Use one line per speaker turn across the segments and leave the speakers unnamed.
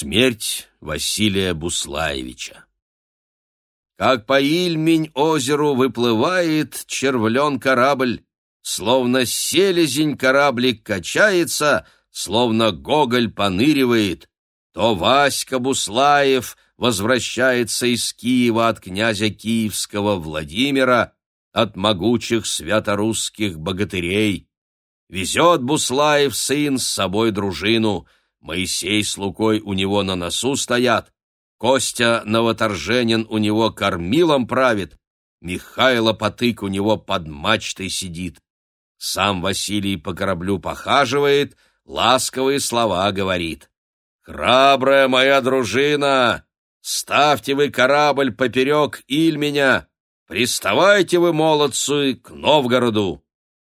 Смерть Василия Буслаевича. Как по Ильмень озеру выплывает червлен корабль, словно селезень кораблик качается, словно гоголь поныривает, то Васька Буслаев возвращается из Киева от князя Киевского Владимира, от могучих святорусских богатырей. Везет Буслаев сын с собой дружину — Моисей с Лукой у него на носу стоят, Костя Новоторженин у него кормилом правит, Михайло Потык у него под мачтой сидит. Сам Василий по кораблю похаживает, ласковые слова говорит. «Храбрая моя дружина, ставьте вы корабль поперек Ильменя, приставайте вы, молодцы, к Новгороду!»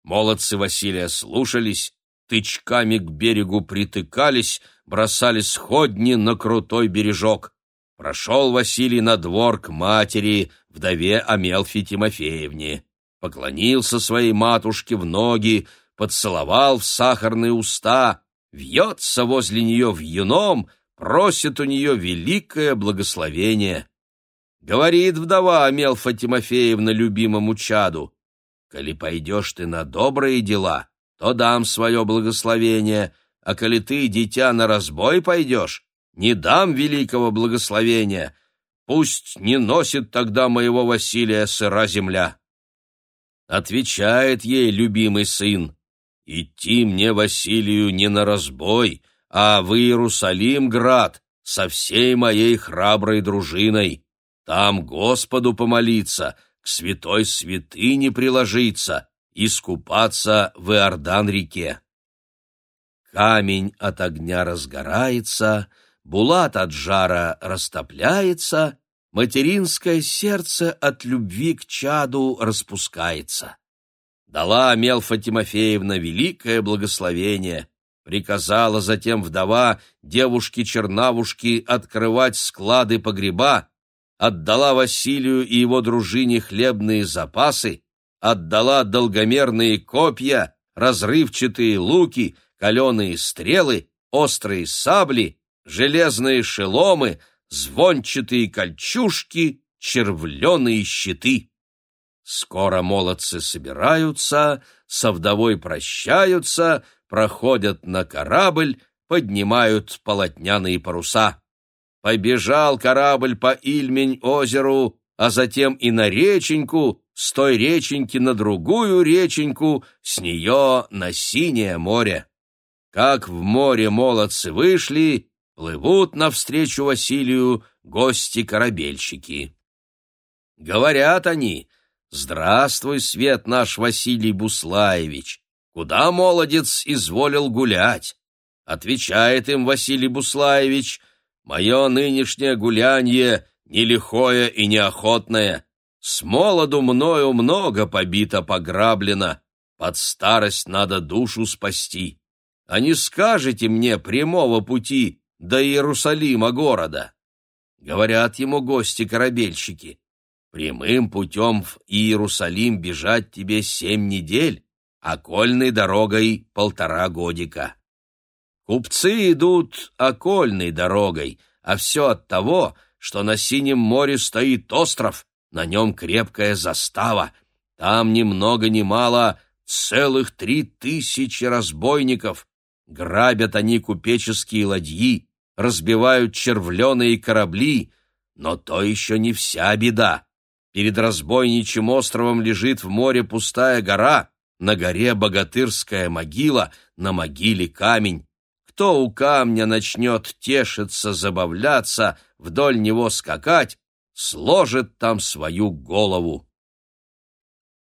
Молодцы Василия слушались, тычками к берегу притыкались, бросали сходни на крутой бережок. Прошел Василий на двор к матери, вдове Амелфи Тимофеевне. Поклонился своей матушке в ноги, поцеловал в сахарные уста, вьется возле нее в юном, просит у нее великое благословение. Говорит вдова Амелфа Тимофеевна любимому чаду, «Коли пойдешь ты на добрые дела, то дам свое благословение, а коли ты, дитя, на разбой пойдешь, не дам великого благословения, пусть не носит тогда моего Василия сыра земля. Отвечает ей любимый сын, идти мне, Василию, не на разбой, а в Иерусалим град со всей моей храброй дружиной. Там Господу помолиться, к святой святыне приложиться, искупаться в Иордан-реке. Камень от огня разгорается, булат от жара растопляется, материнское сердце от любви к чаду распускается. Дала Мелфа Тимофеевна великое благословение, приказала затем вдова девушке-чернавушке открывать склады погреба, отдала Василию и его дружине хлебные запасы, отдала долгомерные копья, разрывчатые луки, каленые стрелы, острые сабли, железные шеломы, звончатые кольчужки, червленые щиты. Скоро молодцы собираются, со вдовой прощаются, проходят на корабль, поднимают полотняные паруса. Побежал корабль по Ильмень-озеру, а затем и на реченьку, с той реченьки на другую реченьку, с нее на синее море. Как в море молодцы вышли, плывут навстречу Василию гости-корабельщики. Говорят они, «Здравствуй, свет наш Василий Буслаевич! Куда молодец изволил гулять?» Отвечает им Василий Буслаевич, «Мое нынешнее гулянье не лихое и неохотное, с молоду мною много побито пограблено, под старость надо душу спасти. А не скажете мне прямого пути до Иерусалима города? Говорят ему гости-корабельщики, прямым путем в Иерусалим бежать тебе семь недель, а кольной дорогой полтора годика. Купцы идут окольной дорогой, а все от того, что на Синем море стоит остров, на нем крепкая застава. Там ни много ни мало целых три тысячи разбойников. Грабят они купеческие ладьи, разбивают червленые корабли, но то еще не вся беда. Перед разбойничьим островом лежит в море пустая гора, на горе богатырская могила, на могиле камень. Кто у камня начнет тешиться, забавляться, вдоль него скакать, сложит там свою голову.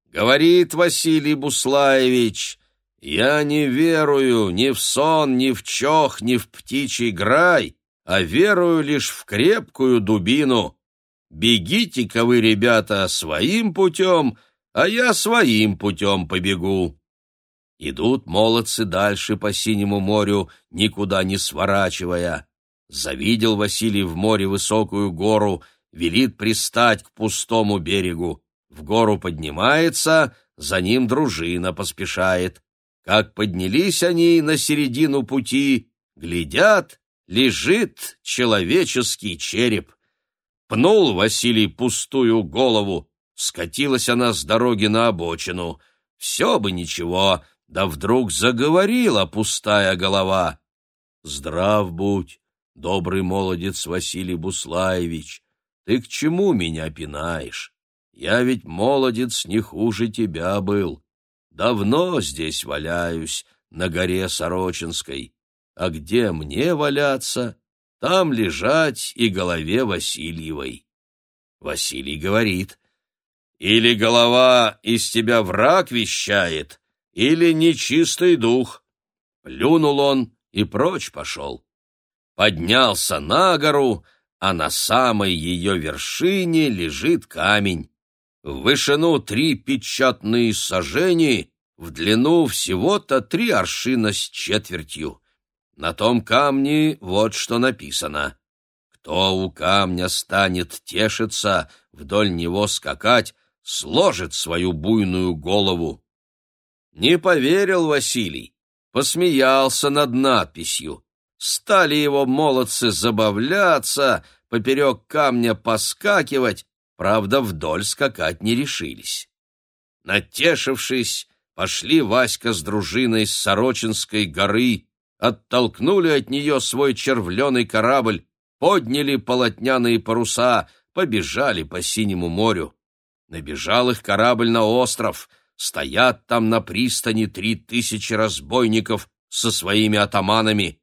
Говорит Василий Буслаевич, я не верую ни в сон, ни в чох, ни в птичий грай, а верую лишь в крепкую дубину. Бегите-ка вы, ребята, своим путем, а я своим путем побегу. Идут молодцы дальше по синему морю, никуда не сворачивая. Завидел Василий в море высокую гору — велит пристать к пустому берегу. В гору поднимается, за ним дружина поспешает. Как поднялись они на середину пути, глядят, лежит человеческий череп. Пнул Василий пустую голову, скатилась она с дороги на обочину. Все бы ничего, да вдруг заговорила пустая голова. Здрав будь, добрый молодец Василий Буслаевич, ты к чему меня пинаешь? Я ведь молодец не хуже тебя был. Давно здесь валяюсь, на горе Сорочинской. А где мне валяться, там лежать и голове Васильевой. Василий говорит, или голова из тебя враг вещает, или нечистый дух. Плюнул он и прочь пошел. Поднялся на гору, а на самой ее вершине лежит камень. В вышину три печатные сажени, в длину всего-то три аршина с четвертью. На том камне вот что написано. Кто у камня станет тешиться, вдоль него скакать, сложит свою буйную голову. Не поверил Василий, посмеялся над надписью. Стали его молодцы забавляться, поперек камня поскакивать, правда, вдоль скакать не решились. Натешившись, пошли Васька с дружиной с Сорочинской горы, оттолкнули от нее свой червленый корабль, подняли полотняные паруса, побежали по синему морю. Набежал их корабль на остров, стоят там на пристани три тысячи разбойников со своими атаманами.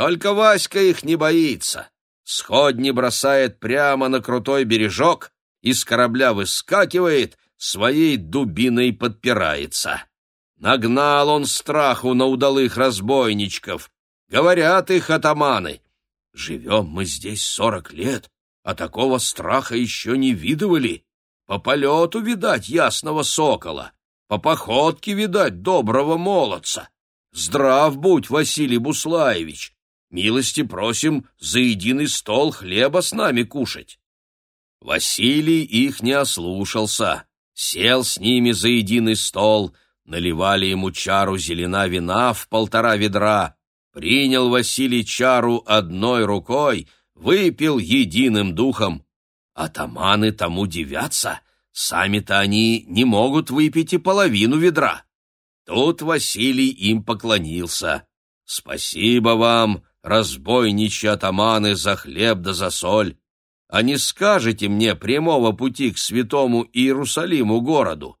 Только Васька их не боится. Сходни бросает прямо на крутой бережок, из корабля выскакивает, своей дубиной подпирается. Нагнал он страху на удалых разбойничков. Говорят их атаманы. Живем мы здесь сорок лет, а такого страха еще не видывали. По полету, видать, ясного сокола, по походке, видать, доброго молодца. Здрав будь, Василий Буслаевич, милости просим за единый стол хлеба с нами кушать. Василий их не ослушался, сел с ними за единый стол, наливали ему чару зелена вина в полтора ведра, принял Василий чару одной рукой, выпил единым духом. Атаманы тому дивятся, сами-то они не могут выпить и половину ведра. Тут Василий им поклонился. «Спасибо вам, разбойничьи атаманы, за хлеб да за соль. А не скажете мне прямого пути к святому Иерусалиму городу?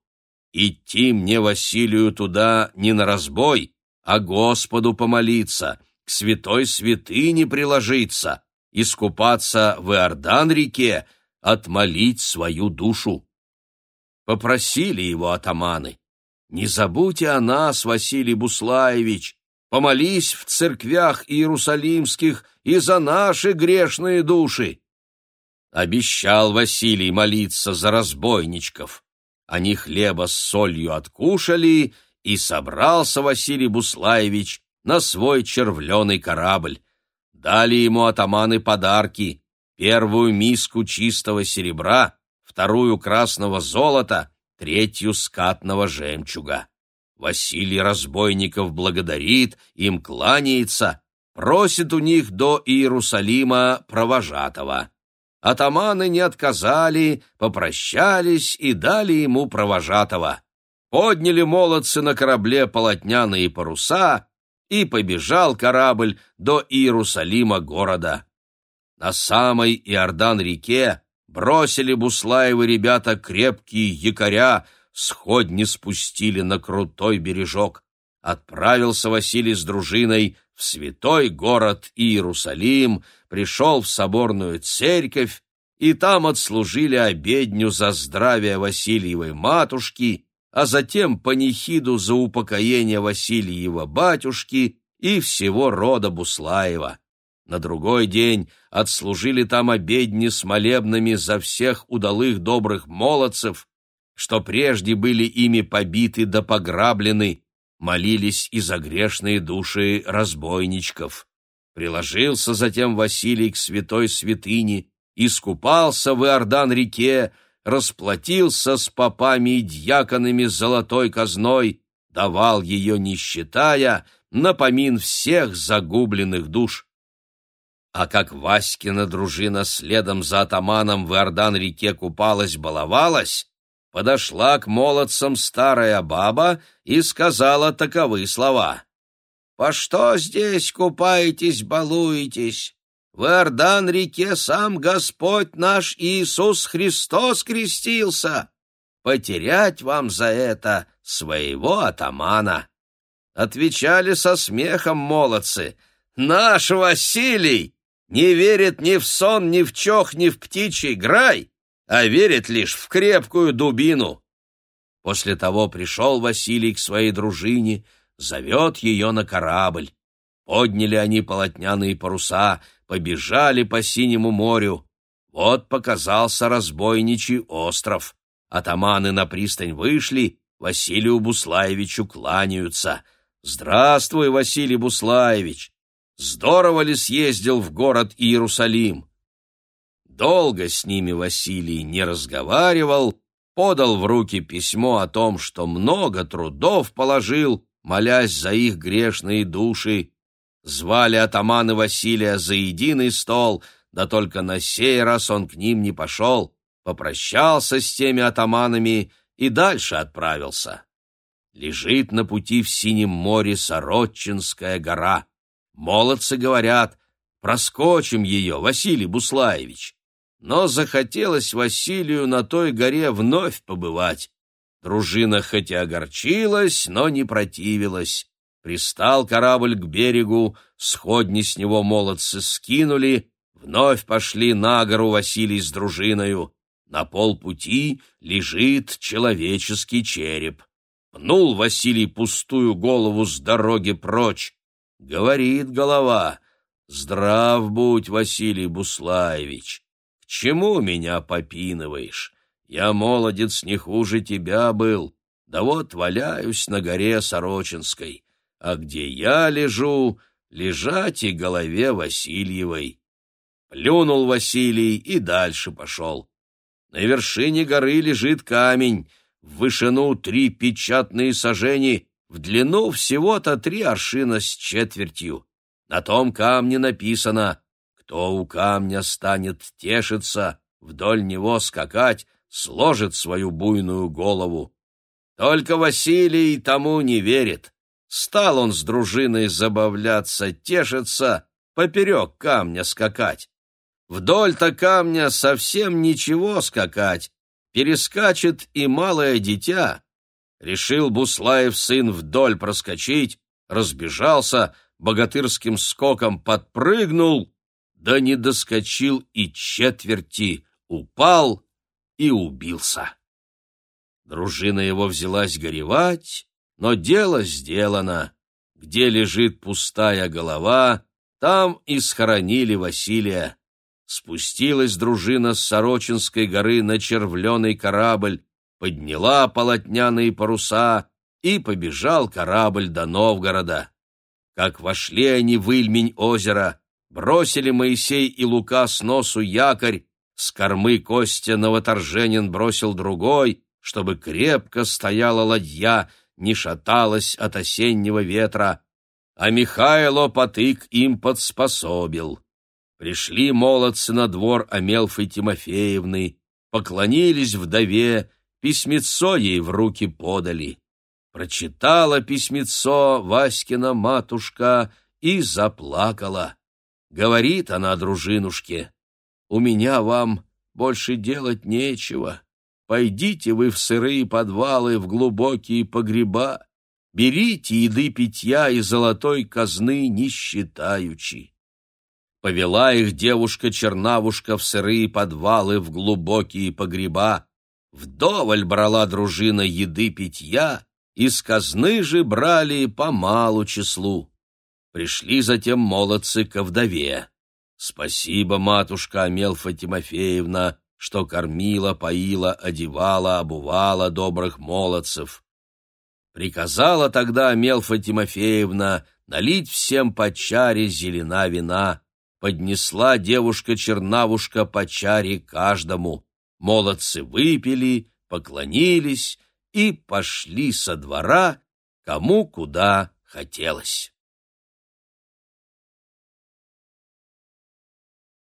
Идти мне, Василию, туда не на разбой, а Господу помолиться, к святой святыне приложиться, искупаться в Иордан-реке, отмолить свою душу. Попросили его атаманы. Не забудьте о нас, Василий Буслаевич, помолись в церквях иерусалимских и за наши грешные души. Обещал Василий молиться за разбойничков. Они хлеба с солью откушали, и собрался Василий Буслаевич на свой червленый корабль. Дали ему атаманы подарки, первую миску чистого серебра, вторую красного золота, третью скатного жемчуга. Василий Разбойников благодарит, им кланяется, просит у них до Иерусалима провожатого. Атаманы не отказали, попрощались и дали ему провожатого. Подняли молодцы на корабле полотняные паруса, и побежал корабль до Иерусалима города. На самой Иордан-реке бросили Буслаевы ребята крепкие якоря, сходни спустили на крутой бережок. Отправился Василий с дружиной в святой город Иерусалим, пришел в соборную церковь, и там отслужили обедню за здравие Васильевой матушки, а затем панихиду за упокоение Васильева батюшки и всего рода Буслаева. На другой день отслужили там обедни с молебнами за всех удалых добрых молодцев, что прежде были ими побиты да пограблены, молились и за грешные души разбойничков. Приложился затем Василий к святой святыне, искупался в Иордан-реке, расплатился с попами и дьяконами золотой казной, давал ее не считая, напомин всех загубленных душ. А как Васькина дружина следом за атаманом в Иордан-реке купалась-баловалась, подошла к молодцам старая баба и сказала таковы слова. «По что здесь купаетесь, балуетесь? В Иордан-реке сам Господь наш Иисус Христос крестился. Потерять вам за это своего атамана!» Отвечали со смехом молодцы. «Наш Василий не верит ни в сон, ни в чох, ни в птичий грай, а верит лишь в крепкую дубину». После того пришел Василий к своей дружине, зовет ее на корабль. Подняли они полотняные паруса, побежали по синему морю. Вот показался разбойничий остров. Атаманы на пристань вышли, Василию Буслаевичу кланяются. «Здравствуй, Василий Буслаевич! Здорово ли съездил в город Иерусалим?» Долго с ними Василий не разговаривал, подал в руки письмо о том, что много трудов положил, молясь за их грешные души, Звали атаманы Василия за единый стол, да только на сей раз он к ним не пошел, попрощался с теми атаманами и дальше отправился. Лежит на пути в Синем море Сорочинская гора. Молодцы говорят, проскочим ее, Василий Буслаевич. Но захотелось Василию на той горе вновь побывать. Дружина хоть и огорчилась, но не противилась. Пристал корабль к берегу, сходни с него молодцы скинули, вновь пошли на гору Василий с дружиною. На полпути лежит человеческий череп. Пнул Василий пустую голову с дороги прочь. Говорит голова, «Здрав будь, Василий Буслаевич, чему меня попинываешь? Я молодец не хуже тебя был, да вот валяюсь на горе Сорочинской» а где я лежу, лежать и голове Васильевой. Плюнул Василий и дальше пошел. На вершине горы лежит камень, в вышину три печатные сажени, в длину всего-то три аршина с четвертью. На том камне написано «Кто у камня станет тешиться, вдоль него скакать, сложит свою буйную голову». Только Василий тому не верит. Стал он с дружиной забавляться, тешиться, поперек камня скакать. Вдоль-то камня совсем ничего скакать, перескачет и малое дитя. Решил Буслаев сын вдоль проскочить, разбежался, богатырским скоком подпрыгнул, да не доскочил и четверти, упал и убился. Дружина его взялась горевать, но дело сделано. Где лежит пустая голова, там и схоронили Василия. Спустилась дружина с Сорочинской горы на червленый корабль, подняла полотняные паруса, и побежал корабль до Новгорода. Как вошли они в Ильмень озера, бросили Моисей и Лука с носу якорь, с кормы Костя Новоторженин бросил другой, чтобы крепко стояла ладья, не шаталась от осеннего ветра, а Михайло потык им подспособил. Пришли молодцы на двор Амелфы Тимофеевны, поклонились вдове, письмецо ей в руки подали. Прочитала письмецо Васькина матушка и заплакала. Говорит она дружинушке, «У меня вам больше делать нечего. Пойдите вы в сырые подвалы, в глубокие погреба, берите еды питья и золотой казны не считаючи. Повела их девушка-чернавушка в сырые подвалы, в глубокие погреба, вдоволь брала дружина еды питья, из казны же брали по малу числу. Пришли затем молодцы ко вдове. Спасибо, матушка Амелфа Тимофеевна, что кормила, поила, одевала, обувала добрых молодцев. Приказала тогда Мелфа Тимофеевна налить всем по чаре зелена вина, поднесла девушка-чернавушка по чаре каждому. Молодцы выпили, поклонились и пошли со двора, кому куда хотелось.